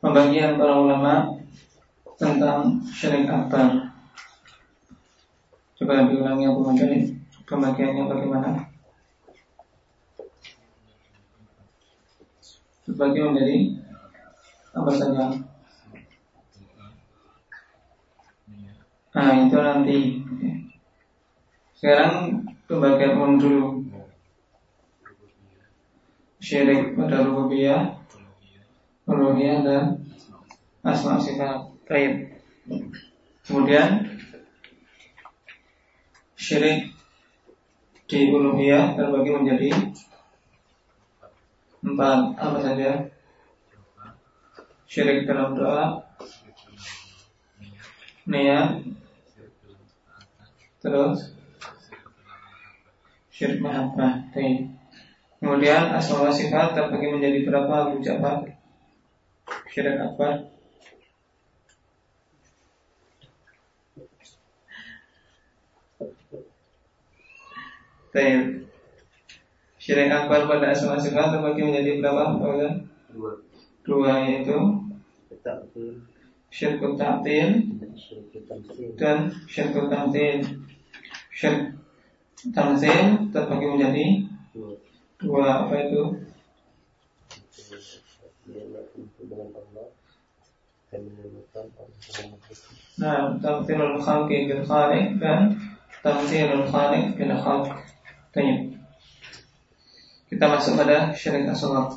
pembagian para ulama tentang syirik akbar. Coba diulangi aku mencari pembagiannya bagaimana? Terbagi menjadi apa saja? Nah itu nanti. Sekarang pembagian umum dulu syirik pada rububiyah, uluhiyah dan asma sifat. Baik. Kemudian syirik di uluhiyah terbagi menjadi empat apa saja? Syirik dalam doa, niat, terus syirik mahabbah. Kemudian asma sifat terbagi menjadi berapa Abu Syirik akbar. Baik. Syirik akbar pada asma sifat terbagi menjadi berapa? Dua. Dua yaitu syirik ta'til dan syirik tamtil. Syirik tamtil terbagi menjadi dua apa itu? Bil khaliq dan tamthilul khaliq bil khalq. Tanya. Kita masuk pada syirik asghar.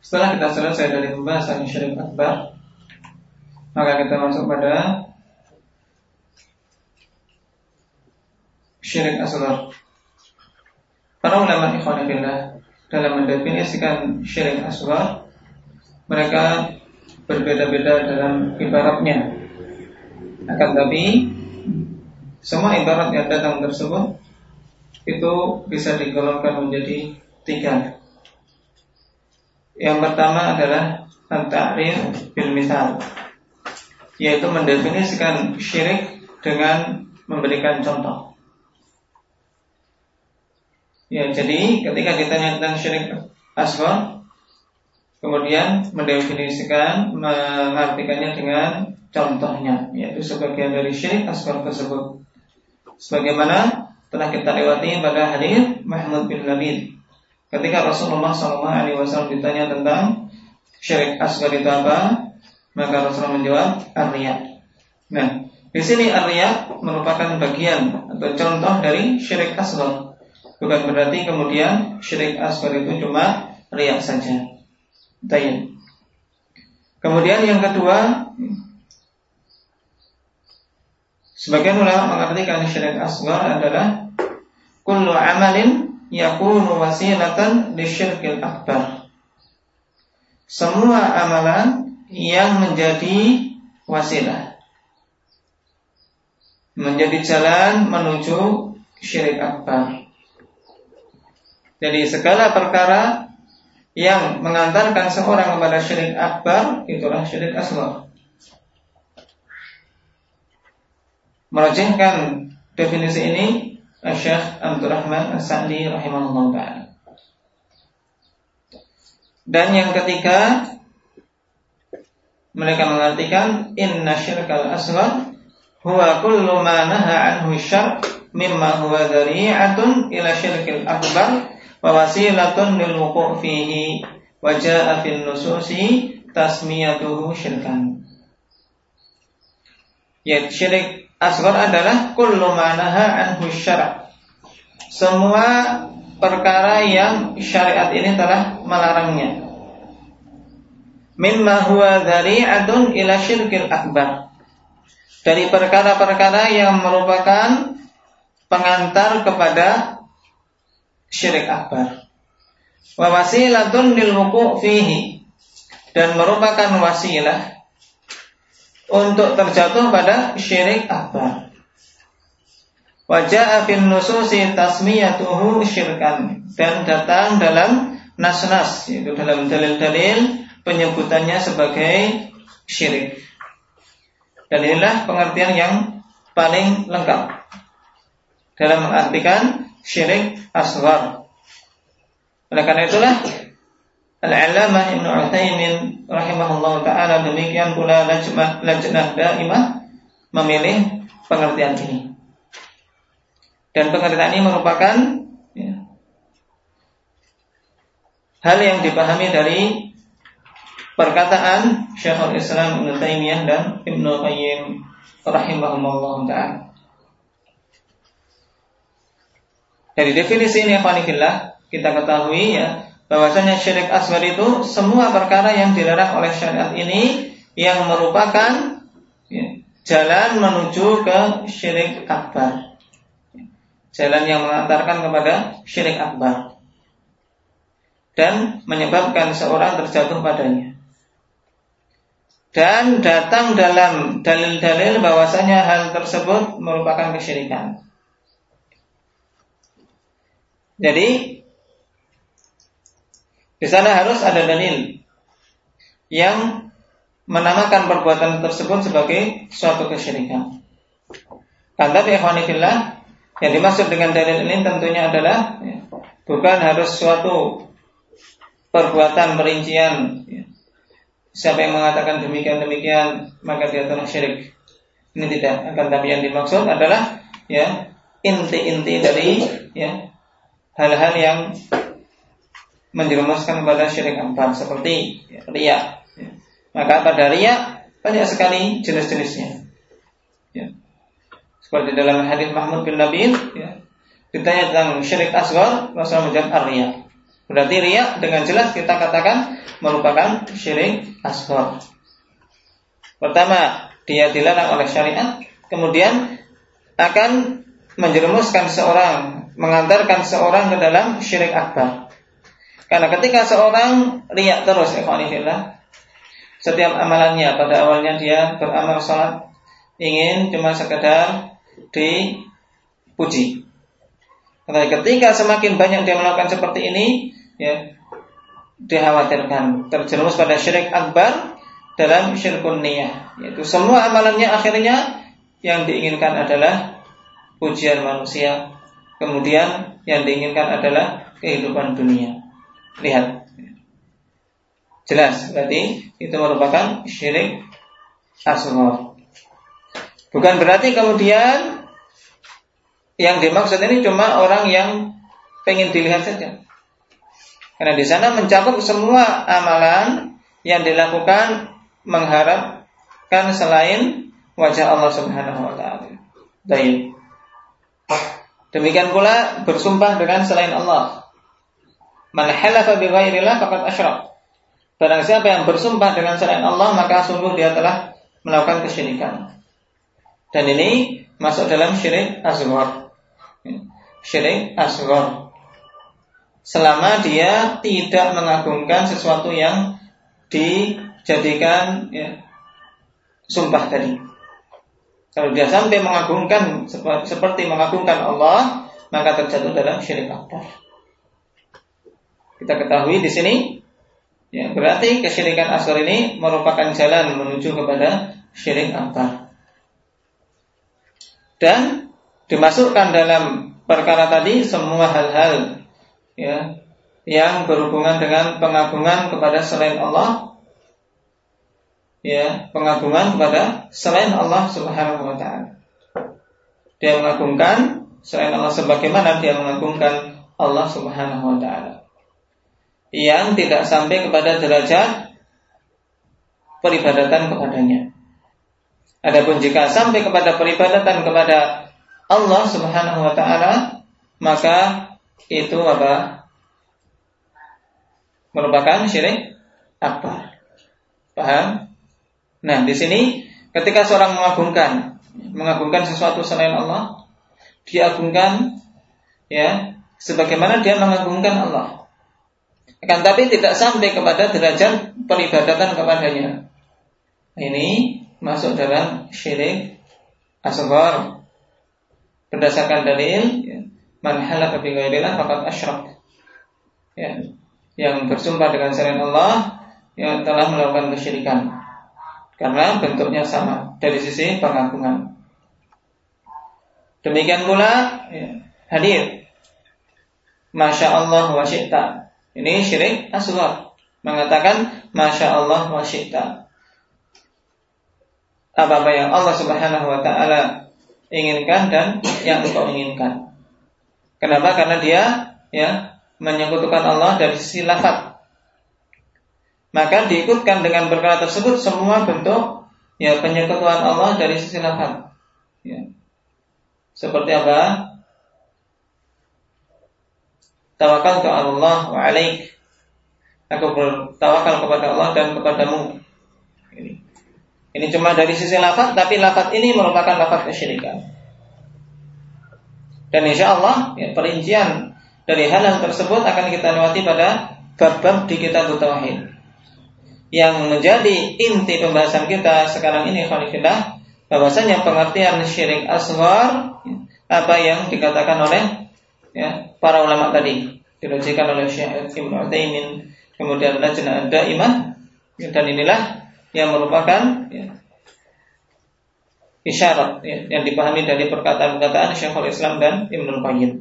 Setelah kita selesai dari pembahasan syirik akbar, maka kita masuk pada syirik asghar. Para ulama ikhwanillah dalam mendefinisikan syirik asghar mereka berbeda-beda dalam ibaratnya. Akan tapi semua ibarat yang datang tersebut itu bisa digolongkan menjadi tiga. Yang pertama adalah at-ta'rif bil misal yaitu mendefinisikan syirik dengan memberikan contoh. Ya, jadi ketika ditanya tentang syirik asghar, kemudian mendefinisikan, mengartikannya dengan contohnya, yaitu sebagian dari syirik asghar tersebut. Sebagaimana telah kita lewati pada hadis Mahmud bin Labid. Ketika Rasulullah SAW ditanya tentang syirik asghar itu apa, maka Rasulullah menjawab arya. Nah, di sini arya merupakan bagian atau contoh dari syirik asghar. Bukan berarti kemudian syirik asghar itu cuma riak saja. Tayin. Kemudian yang kedua, sebagian ulama mengartikan syirik asghar adalah kullu amalin yakunu wasilatan syirkil akbar. Semua amalan yang menjadi wasilah menjadi jalan menuju syirik akbar. Jadi segala perkara yang mengantarkan seorang kepada syirik akbar itulah syirik asghar. Merajihkan definisi ini Syekh Abdul Rahman As-Sa'di rahimahullah taala. Dan yang ketiga mereka mengartikan inna syirkal asghar huwa kullu ma naha anhu syarq mimma huwa dhari'atun ila syirkil akbar wa wasilatun lil wuqu' fihi wa jaa fil nususi tasmiyatuhu syirkan. Ya, syirik asghar adalah kullu manaha anhu syara'. Semua perkara yang syariat ini telah melarangnya. Mimma huwa dhari'atun ila syirkil akbar. Dari perkara-perkara yang merupakan pengantar kepada syirik akbar. wa wasilatun lil fihi dan merupakan wasilah untuk terjatuh pada syirik akbar. Wajah fin nususi tasmiyatuhu syirkan dan datang dalam nas-nas yaitu dalam dalil-dalil penyebutannya sebagai syirik. Dan inilah pengertian yang paling lengkap dalam mengartikan syirik asghar. Oleh karena itulah Al-Alamah Ibnu Utsaimin rahimahullah taala demikian pula lajnah lajnah daimah memilih pengertian ini. Dan pengertian ini merupakan ya, hal yang dipahami dari perkataan Syekhul Islam Ibnu Taimiyah dan Ibnu Qayyim rahimahumullah taala. Dari definisi ini Fanifillah kita ketahui ya bahwasanya syirik asghar itu semua perkara yang dilarang oleh syariat ini yang merupakan ya, jalan menuju ke syirik akbar. Jalan yang mengantarkan kepada syirik akbar dan menyebabkan seorang terjatuh padanya dan datang dalam dalil-dalil bahwasanya hal tersebut merupakan kesyirikan. Jadi di sana harus ada dalil yang menamakan perbuatan tersebut sebagai suatu kesyirikan. Kan tapi ikhwanifillah yang dimaksud dengan dalil ini tentunya adalah ya, bukan harus suatu perbuatan perincian ya, Siapa yang mengatakan demikian demikian maka dia telah syirik. Ini tidak akan tapi yang dimaksud adalah ya inti-inti dari ya hal-hal yang menjerumuskan kepada syirik empat seperti ria. Maka pada ria banyak sekali jenis-jenisnya. Ya. Seperti dalam hadis Mahmud bin Nabil, ya, ditanya tentang syirik asghar, Rasulullah menjawab ria. Berarti ria dengan jelas kita katakan merupakan syirik asghar. Pertama, dia dilarang oleh syariat, kemudian akan menjerumuskan seorang, mengantarkan seorang ke dalam syirik akbar. Karena ketika seorang riak terus, ikhwanifillah, setiap amalannya pada awalnya dia beramal sholat ingin cuma sekedar dipuji. Tapi ketika semakin banyak dia melakukan seperti ini, ya dikhawatirkan terjerumus pada syirik akbar dalam syirkun niyah yaitu semua amalannya akhirnya yang diinginkan adalah pujian manusia kemudian yang diinginkan adalah kehidupan dunia lihat jelas berarti itu merupakan syirik asghar bukan berarti kemudian yang dimaksud ini cuma orang yang pengen dilihat saja. Karena di sana mencakup semua amalan yang dilakukan mengharapkan selain wajah Allah Subhanahu wa taala. Baik. Demikian pula bersumpah dengan selain Allah. Man halafa bi ghairillah faqad asyrak. Barang siapa yang bersumpah dengan selain Allah maka sungguh dia telah melakukan kesyirikan. Dan ini masuk dalam syirik asghar syirik asghar. Selama dia tidak mengagungkan sesuatu yang dijadikan ya, sumpah tadi. Kalau dia sampai mengagungkan seperti mengagungkan Allah, maka terjatuh dalam syirik akbar. Kita ketahui di sini, ya berarti kesyirikan asghar ini merupakan jalan menuju kepada syirik akbar. Dan dimasukkan dalam perkara tadi semua hal-hal ya yang berhubungan dengan pengagungan kepada selain Allah ya pengagungan kepada selain Allah Subhanahu wa taala. Dia mengagungkan selain Allah sebagaimana dia mengagungkan Allah Subhanahu wa taala. Yang tidak sampai kepada derajat peribadatan kepadanya. Adapun jika sampai kepada peribadatan kepada Allah Subhanahu wa taala maka itu apa? merupakan syirik akbar. Paham? Nah, di sini ketika seorang mengagungkan mengagungkan sesuatu selain Allah, diagungkan ya sebagaimana dia mengagungkan Allah. Akan tapi tidak sampai kepada derajat peribadatan kepadanya. Ini masuk dalam syirik asghar. Berdasarkan dalil, ya, man halaka bi ghairillah faqad asyrak. Ya, yang bersumpah dengan selain Allah yang telah melakukan kesyirikan. Karena bentuknya sama dari sisi pengagungan. Demikian pula ya, hadir. Masya Allah wa syi'ta. Ini syirik asghar. Mengatakan Masya Allah wa syi'ta. Apa-apa yang Allah subhanahu wa ta'ala inginkan dan yang engkau inginkan. Kenapa? Karena dia ya menyekutukan Allah dari sisi lafaz maka diikutkan dengan perkara tersebut semua bentuk ya penyekutuan Allah dari sisi lafaz. Ya. Seperti apa? Tawakal ke Allah wa alaik. Aku bertawakal kepada Allah dan kepadamu. Ini. Ini cuma dari sisi lafaz, tapi lafaz ini merupakan lafaz kesyirikan. Dan insya Allah ya, perincian dari hal-hal tersebut akan kita lewati pada bab-bab di kitab Tauhid yang menjadi inti pembahasan kita sekarang ini khalifillah bahwasanya pengertian syirik asghar apa yang dikatakan oleh ya, para ulama tadi dirujikan oleh Syekh Ibnu Utsaimin kemudian Lajnah Daimah dan inilah yang merupakan ya, isyarat ya, yang dipahami dari perkataan-perkataan Syekhul Islam dan Ibnu Qayyim.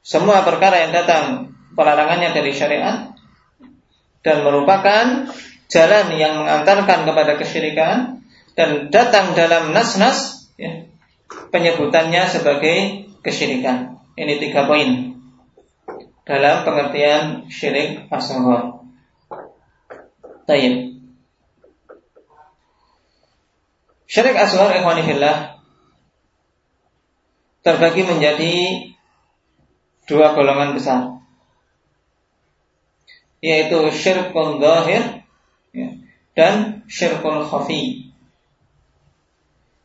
Semua perkara yang datang pelarangannya dari syariat dan merupakan jalan yang mengantarkan kepada kesyirikan dan datang dalam nas-nas ya, penyebutannya sebagai kesyirikan. Ini tiga poin dalam pengertian syirik asghar. Tayyib. Syirik asghar ikhwanifillah terbagi menjadi dua golongan besar yaitu syirkun zahir dan syirkul khafi.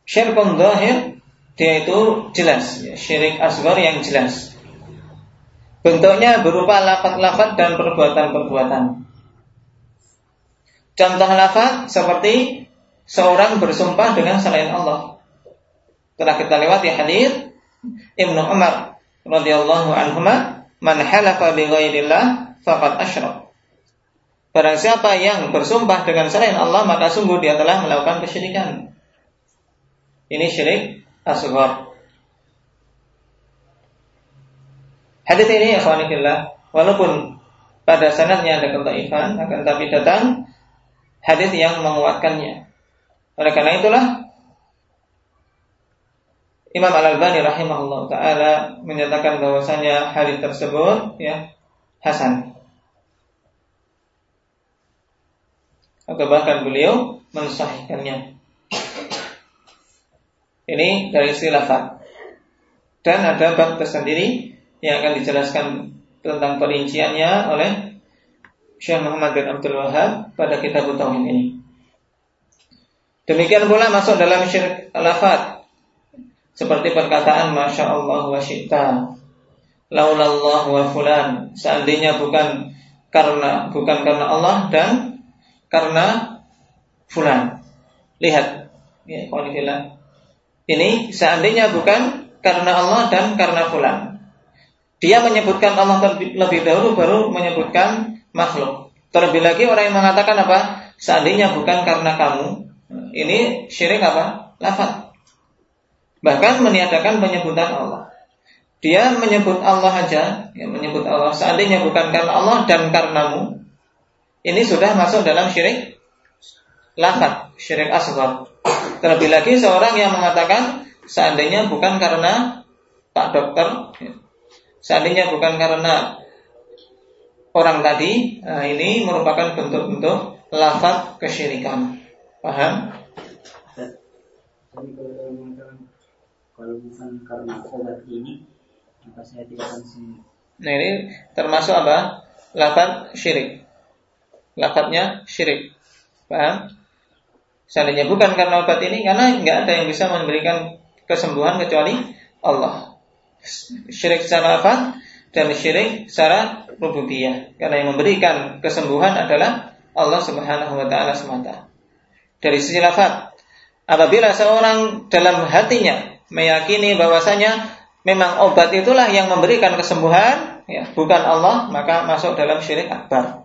Syirkul zahir dia itu jelas, ya, syirik asgar yang jelas. Bentuknya berupa lafat-lafat dan perbuatan-perbuatan. Contoh lafat seperti seorang bersumpah dengan selain Allah. Telah kita lewati hadis Ibnu Umar radhiyallahu anhu, "Man halafa bi ghairillah faqad asyrak." Barang siapa yang bersumpah dengan selain Allah maka sungguh dia telah melakukan kesyirikan. Ini syirik asghar. Hadis ini akhwanillah walaupun pada sanadnya ada ketaifan akan tapi datang hadis yang menguatkannya. Oleh karena itulah Imam Al-Albani rahimahullah taala menyatakan bahwasanya hadis tersebut ya hasan. Atau bahkan beliau mensahihkannya. Ini dari silafat. Dan ada bab tersendiri yang akan dijelaskan tentang perinciannya oleh Syekh Muhammad bin Abdul Wahab pada kitab Tauhid ini. Demikian pula masuk dalam syirik lafat seperti perkataan Masya Allah wa syita Laulallah wa fulan Seandainya bukan karena bukan karena Allah dan karena fulan. Lihat, ya, Ini seandainya bukan karena Allah dan karena fulan. Dia menyebutkan Allah terlebih, lebih dahulu baru menyebutkan makhluk. Terlebih lagi orang yang mengatakan apa? Seandainya bukan karena kamu, ini syirik apa? Lafaz. Bahkan meniadakan penyebutan Allah. Dia menyebut Allah aja, ya, menyebut Allah. Seandainya bukan karena Allah dan karenamu, ini sudah masuk dalam syirik lafat, syirik asghar. Terlebih lagi seorang yang mengatakan seandainya bukan karena Pak Dokter, seandainya bukan karena orang tadi, nah ini merupakan bentuk-bentuk lafat kesyirikan. Paham? kalau bukan karena obat ini, maka saya tidak akan Nah ini termasuk apa? Lafat syirik lafadznya syirik. Paham? Seandainya bukan karena obat ini, karena nggak ada yang bisa memberikan kesembuhan kecuali Allah. Syirik secara lafaz dan syirik secara rububiyah. Karena yang memberikan kesembuhan adalah Allah Subhanahu wa taala semata. Dari sisi lafaz, apabila seorang dalam hatinya meyakini bahwasanya memang obat itulah yang memberikan kesembuhan, ya, bukan Allah, maka masuk dalam syirik akbar.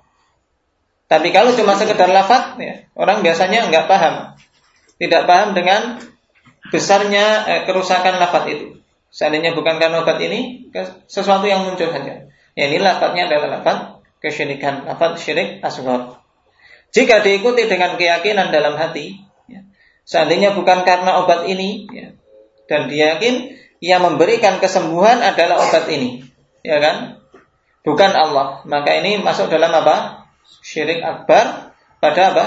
Tapi kalau cuma sekedar lafaz, ya, orang biasanya nggak paham, tidak paham dengan besarnya eh, kerusakan lafaz itu. Seandainya bukan karena obat ini, sesuatu yang muncul saja. Ya, ini lafaznya adalah lafaz kesyirikan, lafaz syirik asghar. Jika diikuti dengan keyakinan dalam hati, ya, seandainya bukan karena obat ini, ya, dan dia yakin yang memberikan kesembuhan adalah obat ini, ya kan? Bukan Allah. Maka ini masuk dalam apa? Syirik akbar pada apa?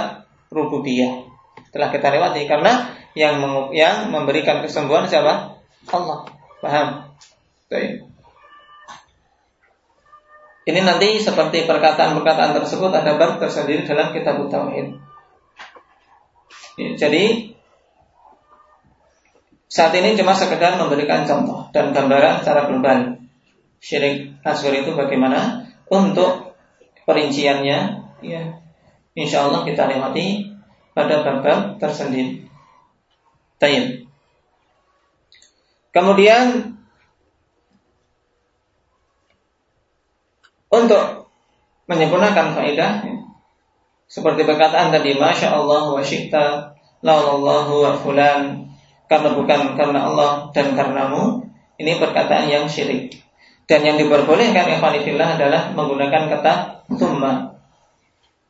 Rububiyah. Telah kita lewati karena yang yang memberikan kesembuhan siapa? Allah. Paham? Baik. Ini nanti seperti perkataan-perkataan tersebut ada bab tersendiri dalam kitab tauhid. Jadi saat ini cuma sekedar memberikan contoh dan gambaran secara global. Syirik asghar itu bagaimana? Untuk perinciannya, ya, insya Allah kita lewati pada bab-bab tersendiri. Tayyib. Kemudian untuk menyempurnakan faedah ya, seperti perkataan tadi masya Allah wa syikta laulallahu wa fulan karena bukan karena Allah dan karenamu ini perkataan yang syirik dan yang diperbolehkan ikhwanifillah adalah menggunakan kata tumma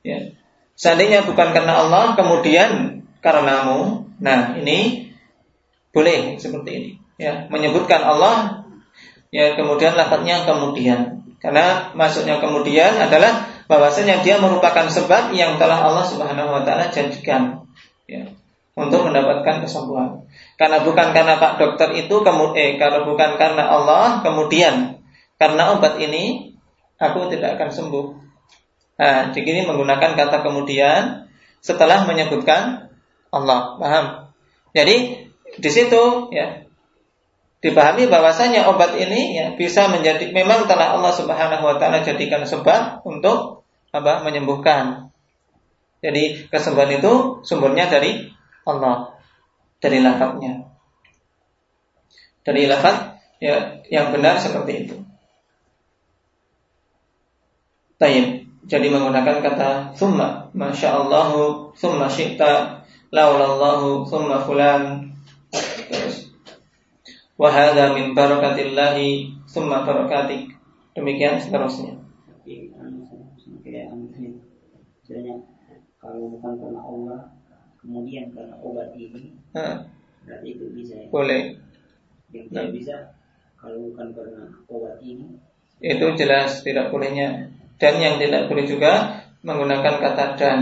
ya. seandainya bukan karena Allah kemudian karenamu nah ini boleh seperti ini ya menyebutkan Allah ya kemudian lafadznya kemudian karena maksudnya kemudian adalah bahwasanya dia merupakan sebab yang telah Allah Subhanahu wa taala jadikan ya untuk mendapatkan kesembuhan. Karena bukan karena Pak dokter itu kemudian eh, kalau bukan karena Allah kemudian karena obat ini aku tidak akan sembuh. Nah, di sini menggunakan kata kemudian setelah menyebutkan Allah. Paham? Jadi di situ ya dipahami bahwasanya obat ini ya bisa menjadi memang telah Allah Subhanahu wa taala jadikan sebab untuk apa menyembuhkan. Jadi kesembuhan itu sumbernya dari Allah dari lafadznya. Dari lafaz ya yang benar seperti itu. Tayyib. Jadi menggunakan kata summa, masya Allahu, summa syi'ta, laulallahu, summa fulan. Terus. Wahada min barakatillahi, summa barakatik. Demikian seterusnya. kalau bukan karena Allah kemudian karena obat ini berarti itu bisa ya? boleh yang tidak nah. bisa kalau bukan karena obat ini itu jelas tidak bolehnya dan yang tidak boleh juga menggunakan kata dan.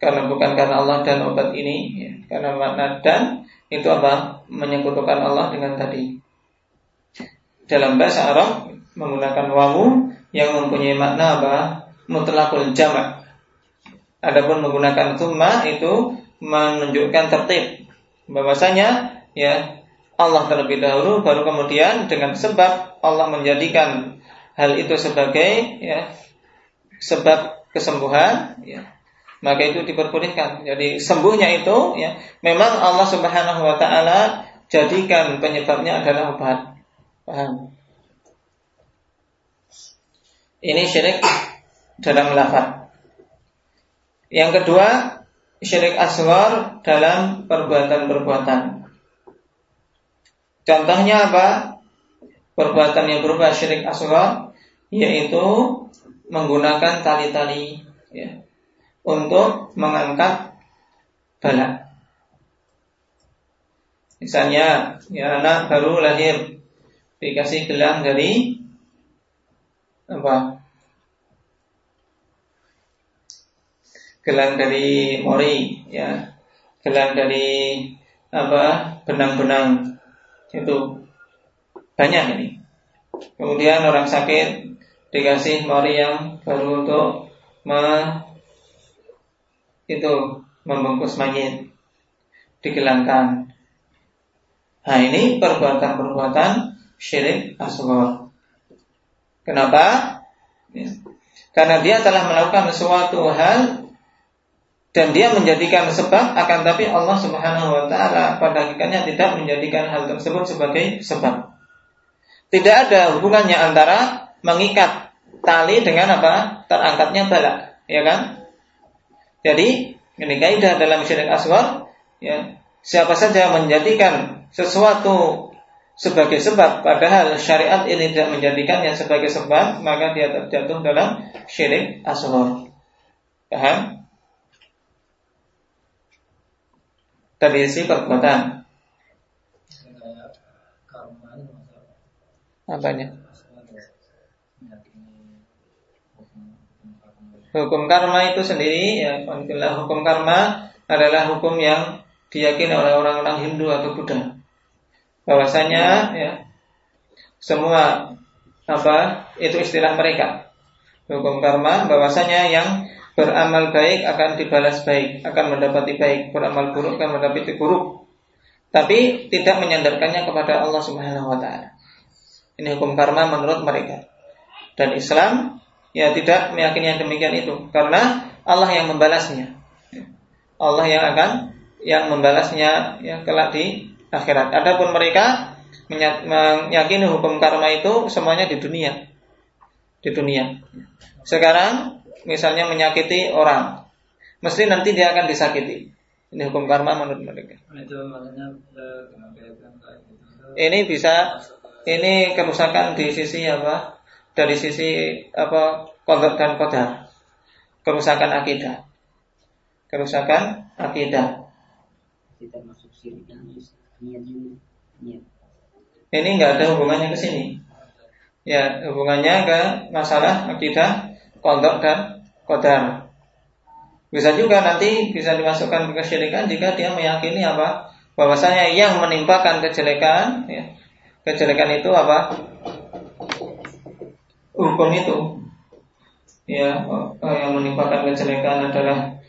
Karena bukan karena Allah dan obat ini ya. karena makna dan itu apa? Menyekutukan Allah dengan tadi. Dalam bahasa Arab menggunakan wawu yang mempunyai makna apa? Mutlakul jamak Adapun menggunakan summa itu menunjukkan tertib. Bahwasanya ya Allah terlebih dahulu baru kemudian dengan sebab Allah menjadikan hal itu sebagai ya sebab kesembuhan ya maka itu diperbolehkan. Jadi sembuhnya itu ya memang Allah Subhanahu wa taala jadikan penyebabnya adalah obat. Paham? Ini syirik dalam lafaz. Yang kedua, syirik asghar dalam perbuatan-perbuatan. Contohnya apa? Perbuatan yang berupa syirik asghar yaitu menggunakan tali-tali ya, untuk mengangkat bala. Misalnya, ya anak baru lahir dikasih gelang dari apa? gelang dari mori ya gelang dari apa benang-benang itu banyak ini kemudian orang sakit dikasih mori yang baru untuk me, itu membungkus mayit digelangkan nah ini perbuatan-perbuatan syirik asghar Kenapa? Ya. Karena dia telah melakukan suatu hal dan dia menjadikan sebab akan tapi Allah Subhanahu wa taala pada hakikatnya tidak menjadikan hal tersebut sebagai sebab. Tidak ada hubungannya antara mengikat tali dengan apa? terangkatnya balak, ya kan? Jadi, ini kaidah dalam syirik aswar, ya. Siapa saja menjadikan sesuatu sebagai sebab padahal syariat ini tidak menjadikannya sebagai sebab maka dia terjatuh dalam syirik asghar. Paham? Dari sisi perbuatan. Apanya? Hukum karma itu sendiri ya, hukum karma adalah hukum yang diyakini oleh orang-orang Hindu atau Buddha. Bahwasanya ya semua apa itu istilah mereka. Hukum karma bahwasanya yang beramal baik akan dibalas baik akan mendapati baik. Beramal buruk akan mendapati buruk. Tapi tidak menyandarkannya kepada Allah Subhanahu wa taala ini hukum karma menurut mereka dan Islam ya tidak meyakini yang demikian itu karena Allah yang membalasnya Allah yang akan yang membalasnya ya kelak di akhirat. Adapun mereka meyakini hukum karma itu semuanya di dunia. Di dunia. Sekarang misalnya menyakiti orang, mesti nanti dia akan disakiti. Ini hukum karma menurut mereka. Eh, gitu. Ini bisa ini kerusakan di sisi apa? Dari sisi apa? Kodok dan kodar. Kerusakan akidah. Kerusakan akidah. Kita masuk sini ini nggak ada hubungannya ke sini. Ya, hubungannya ke masalah akidah, kondok dan kodar. Bisa juga nanti bisa dimasukkan ke kesyirikan jika dia meyakini apa? Bahwasanya yang menimpakan kejelekan, ya, kejelekan itu apa? Hukum itu. Ya, oh, yang menimpakan kejelekan adalah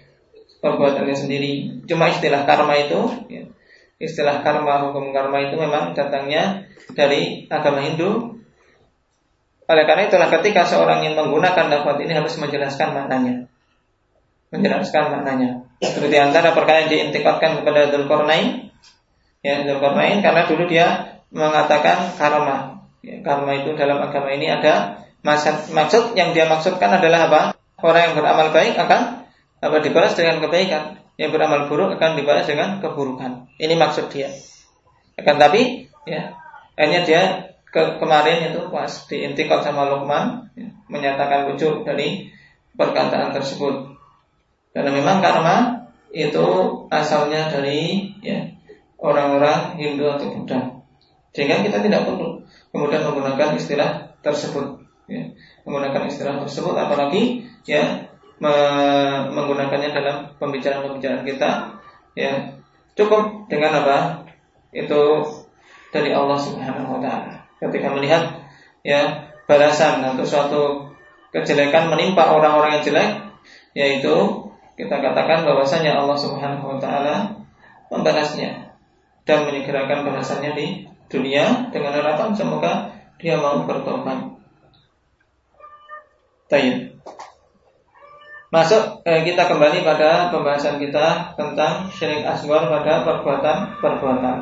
perbuatannya sendiri. Cuma istilah karma itu ya, istilah karma, hukum karma itu memang datangnya dari agama Hindu. Oleh karena itulah ketika seorang yang menggunakan lafaz ini harus menjelaskan maknanya. Menjelaskan maknanya. Seperti antara perkara yang diintikatkan kepada Dzulkarnain, ya Dzulkarnain karena dulu dia mengatakan karma. Ya, karma itu dalam agama ini ada maksud, maksud yang dia maksudkan adalah apa? Orang yang beramal baik akan apa dibalas dengan kebaikan yang beramal buruk akan dibalas dengan keburukan. Ini maksud dia. Akan tapi ya akhirnya dia ke, kemarin itu pas diintikal sama Luqman ya, menyatakan wujud dari perkataan tersebut. Karena memang karma itu asalnya dari ya orang-orang Hindu atau Buddha. Sehingga kita tidak perlu kemudian menggunakan istilah tersebut. Ya. Menggunakan istilah tersebut apalagi ya menggunakannya dalam pembicaraan-pembicaraan kita ya cukup dengan apa itu dari Allah Subhanahu wa taala ketika melihat ya balasan untuk suatu kejelekan menimpa orang-orang yang jelek yaitu kita katakan bahwasanya Allah Subhanahu wa taala membalasnya dan menyegerakan balasannya di dunia dengan harapan semoga dia mau bertobat. Tayyib. Masuk eh, kita kembali pada pembahasan kita tentang syirik asghar pada perbuatan-perbuatan.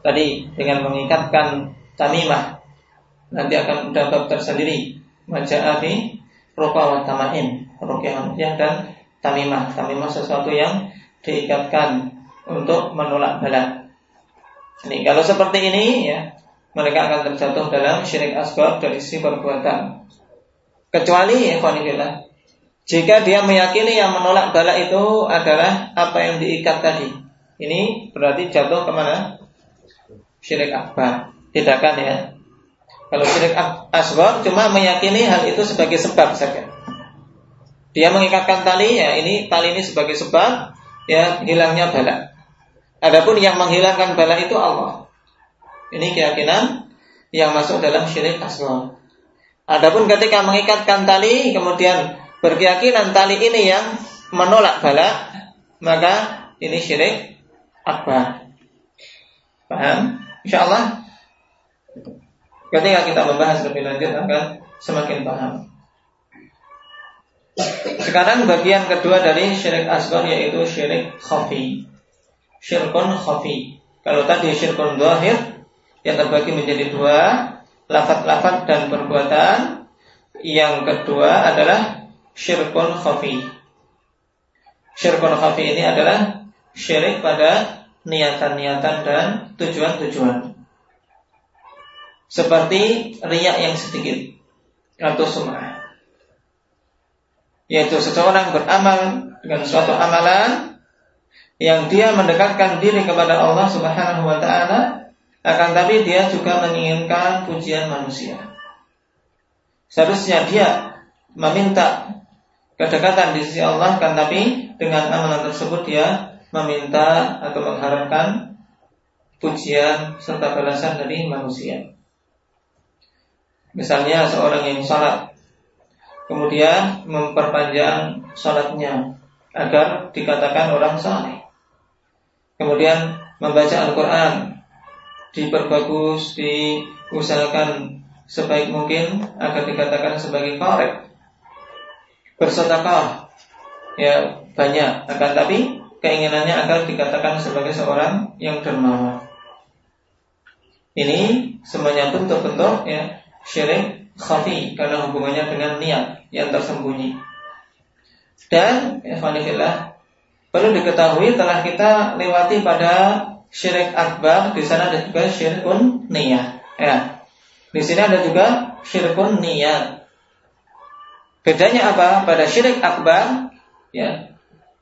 Tadi dengan mengikatkan tamimah nanti akan dapat tersendiri majalah di rupa wa tamain, rukyah dan tamimah. Tamimah sesuatu yang diikatkan untuk menolak bala. Ini kalau seperti ini ya, mereka akan terjatuh dalam syirik asghar dari sisi perbuatan. Kecuali ya, jika dia meyakini yang menolak bala itu adalah apa yang diikat tadi. Ini berarti jatuh ke mana? Syirik akbar. Bedakan ya. Kalau syirik asbar cuma meyakini hal itu sebagai sebab saja. Dia mengikatkan tali ya ini tali ini sebagai sebab ya hilangnya bala. Adapun yang menghilangkan bala itu Allah. Ini keyakinan yang masuk dalam syirik asbar. Adapun ketika mengikatkan tali kemudian berkeyakinan tali ini yang menolak bala, maka ini syirik akbar. Paham? Insya Allah ketika kita membahas lebih lanjut akan semakin paham. Sekarang bagian kedua dari syirik asghar yaitu syirik khafi. Syirkun khafi. Kalau tadi syirkun zahir yang terbagi menjadi dua, lafat-lafat dan perbuatan. Yang kedua adalah syirkun khafi. Syirkun khafi ini adalah syirik pada niatan-niatan dan tujuan-tujuan. Seperti riak yang sedikit atau sum'ah. Yaitu seseorang beramal dengan suatu amalan yang dia mendekatkan diri kepada Allah Subhanahu wa taala akan tapi dia juga menginginkan pujian manusia. Seharusnya dia meminta kedekatan di sisi Allah kan tapi dengan amalan tersebut dia meminta atau mengharapkan pujian serta balasan dari manusia. Misalnya seorang yang sholat kemudian memperpanjang sholatnya agar dikatakan orang saleh. Kemudian membaca Al-Quran diperbagus, diusahakan sebaik mungkin agar dikatakan sebagai korek. Bersedekah ya banyak akan tapi keinginannya agar dikatakan sebagai seorang yang dermawan. Ini semuanya bentuk-bentuk ya syirik khafi karena hubungannya dengan niat yang tersembunyi. Dan ya perlu diketahui telah kita lewati pada syirik akbar di sana ada juga syirikun niat. Ya. Di sini ada juga syirikun niat. Bedanya apa? Pada syirik akbar ya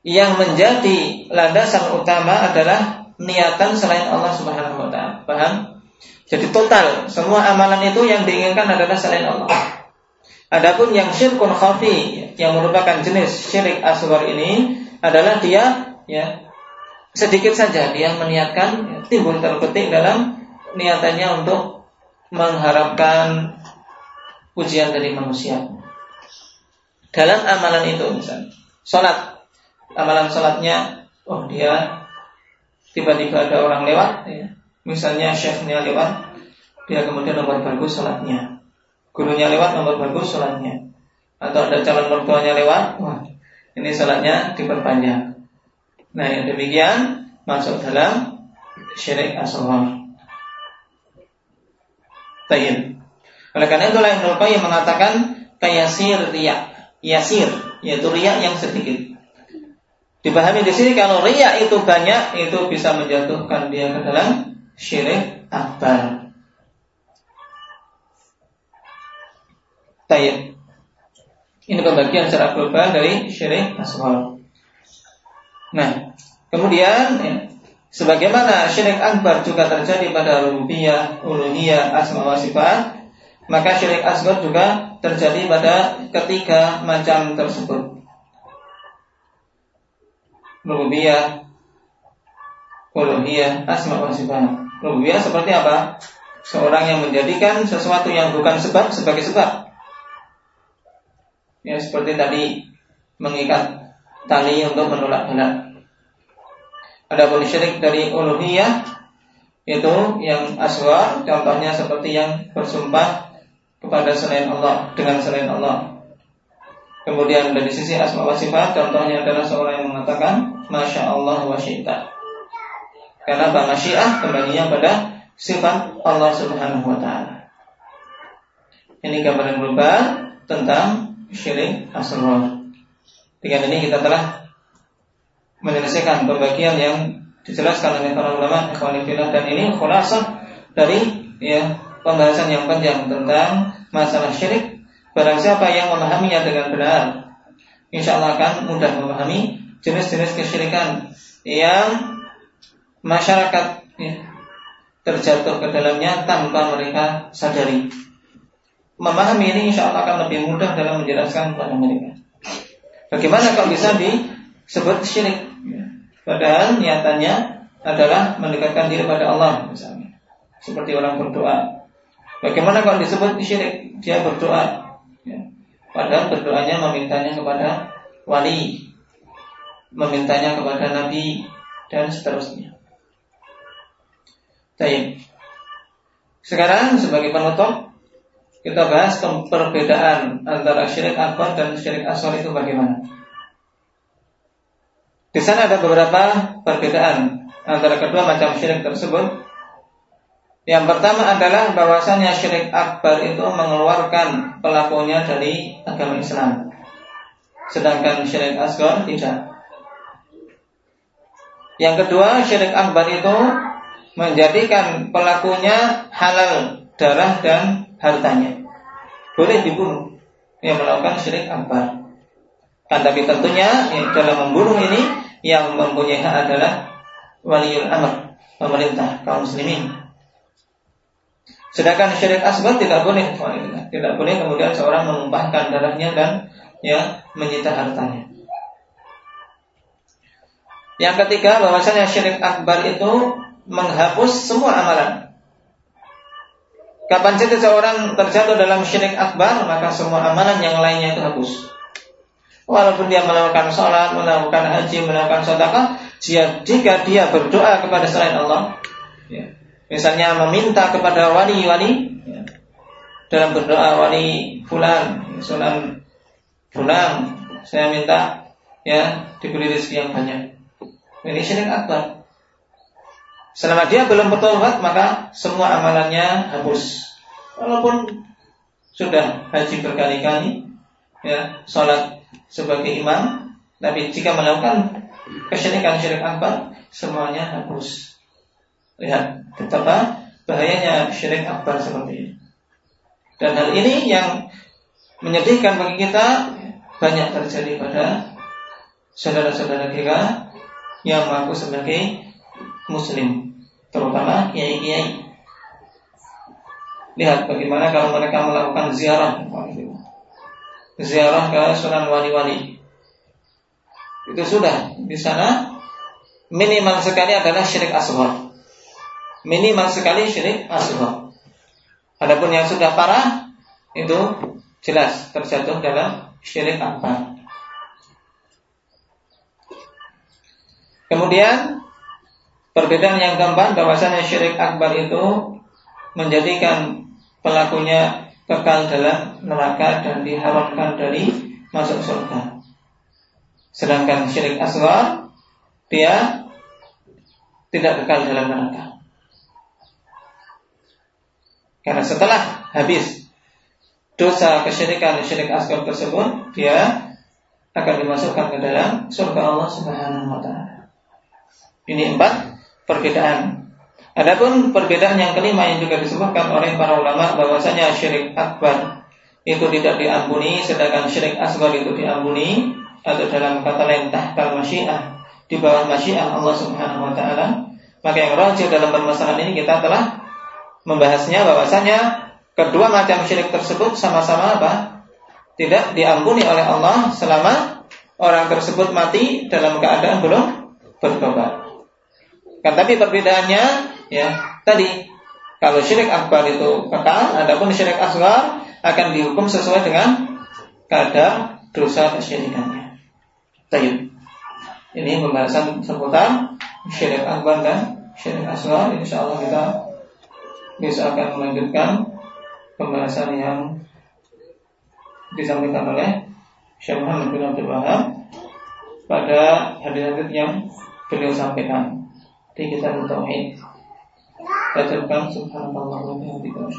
yang menjadi landasan utama adalah niatan selain Allah Subhanahu wa taala. Paham? Jadi total semua amalan itu yang diinginkan adalah selain Allah. Adapun yang syirkun khafi yang merupakan jenis syirik asghar ini adalah dia ya sedikit saja dia meniatkan timbul terpetik dalam niatannya untuk mengharapkan pujian dari manusia. Dalam amalan itu misalnya, salat amalan sholatnya, oh dia tiba-tiba ada orang lewat, ya. misalnya syekhnya lewat, dia kemudian nomor bagus sholatnya, gurunya lewat nomor bagus sholatnya, atau ada calon mertuanya lewat, wah ini sholatnya diperpanjang. Nah yang demikian masuk dalam syirik asghar. Tayyib. Oleh karena itulah yang yang mengatakan kayasir riak, yasir, yaitu riak yang sedikit. Dipahami di sini kalau riya itu banyak itu bisa menjatuhkan dia ke dalam syirik akbar. Tayyib. Ini pembagian secara global dari syirik asghar. Nah, kemudian ya, sebagaimana syirik akbar juga terjadi pada rububiyah, uluhiyah, asma wa sifat, maka syirik asghar juga terjadi pada ketiga macam tersebut rububiyah, uluhiyah, asma wa sifat. Seperti apa? Seorang yang menjadikan sesuatu yang bukan sebab sebagai sebab. Ya seperti tadi mengikat tali untuk menolak benar. Adapun syirik dari uluhiyah itu yang aswar contohnya seperti yang bersumpah kepada selain Allah dengan selain Allah Kemudian dari sisi asma wa sifat contohnya adalah seorang yang mengatakan Masya Allah wa syi'ta Karena? Masyiah kembalinya pada sifat Allah subhanahu wa ta'ala Ini gambaran global tentang syirik asrar Dengan ini kita telah menyelesaikan pembagian yang dijelaskan oleh para ulama dan ini khulasah dari ya pembahasan yang panjang tentang masalah syirik. Barang siapa yang memahaminya dengan benar, insya Allah akan mudah memahami jenis-jenis kesyirikan yang masyarakat ya, terjatuh ke dalamnya tanpa mereka sadari. Memahami ini insya Allah akan lebih mudah dalam menjelaskan kepada mereka. Bagaimana kalau bisa disebut syirik? Ya. Padahal niatannya adalah mendekatkan diri pada Allah misalnya. Seperti orang berdoa. Bagaimana kalau disebut syirik? Dia berdoa Padahal berdoanya memintanya kepada wali, memintanya kepada nabi dan seterusnya. Baik. Sekarang sebagai penutup kita bahas perbedaan antara syirik akbar dan syirik asghar itu bagaimana. Di sana ada beberapa perbedaan antara kedua macam syirik tersebut. Yang pertama adalah bahwasanya syirik akbar itu mengeluarkan pelakunya dari agama Islam. Sedangkan syirik asghar tidak. Yang kedua, syirik akbar itu menjadikan pelakunya halal darah dan hartanya. Boleh dibunuh yang melakukan syirik akbar. Kan tapi tentunya ya, dalam membunuh ini yang mempunyai hak adalah waliul amr, pemerintah kaum muslimin. Sedangkan syirik asbar tidak boleh, tidak boleh kemudian seorang menumpahkan darahnya dan ya menyita hartanya. Yang ketiga bahwasanya syirik akbar itu menghapus semua amalan. Kapan saja seorang terjatuh dalam syirik akbar, maka semua amalan yang lainnya itu hapus. Walaupun dia melakukan sholat, melakukan haji, melakukan sedekah, jika dia berdoa kepada selain Allah, ya, misalnya meminta kepada wali-wali, ya, dalam berdoa wali fulan, sunan fulan, saya minta ya diberi rezeki yang banyak. Ini syirik akbar. Selama dia belum bertobat maka semua amalannya hapus. Walaupun sudah haji berkali-kali, ya, sholat sebagai imam, tapi jika melakukan kesyirikan syirik akbar, semuanya hapus. Lihat betapa bahayanya syirik akbar seperti ini. Dan hal ini yang menyedihkan bagi kita banyak terjadi pada saudara-saudara kita yang mengaku sebagai muslim terutama kiai-kiai. Lihat bagaimana kalau mereka melakukan ziarah, ziarah ke Sunan Wali-wali. Itu sudah di sana minimal sekali adalah syirik asghar. Minimal sekali syirik asghar. Adapun yang sudah parah itu jelas terjatuh dalam syirik akbar. Kemudian Perbedaan yang keempat bahwasanya syirik akbar itu menjadikan pelakunya kekal dalam neraka dan diharamkan dari masuk surga. Sedangkan syirik asghar dia tidak kekal dalam neraka. Karena setelah habis dosa kesyirikan syirik asghar tersebut, dia akan dimasukkan ke dalam surga Allah Subhanahu wa taala. Ini empat perbedaan. Adapun perbedaan yang kelima yang juga disebutkan oleh para ulama bahwasanya syirik akbar itu tidak diampuni sedangkan syirik asgar itu diampuni atau dalam kata lain tahtal masyiah di bawah masyiah Allah Subhanahu wa taala. Maka yang rajih dalam permasalahan ini kita telah membahasnya bahwasanya kedua macam syirik tersebut sama-sama apa? Tidak diampuni oleh Allah selama orang tersebut mati dalam keadaan belum bertobat. Kan tapi perbedaannya ya tadi kalau syirik akbar itu kekal, adapun syirik asgar akan dihukum sesuai dengan kadar dosa kesyirikannya. Tayyib. Ini pembahasan seputar syirik akbar dan syirik asgar. Insya Allah kita bisa akan melanjutkan pembahasan yang disampaikan oleh Syekh Muhammad bin Abdul Wahab pada hadis-hadis yang beliau sampaikan di kitab tauhid. Bacakan subhanallah wa bihamdihi wa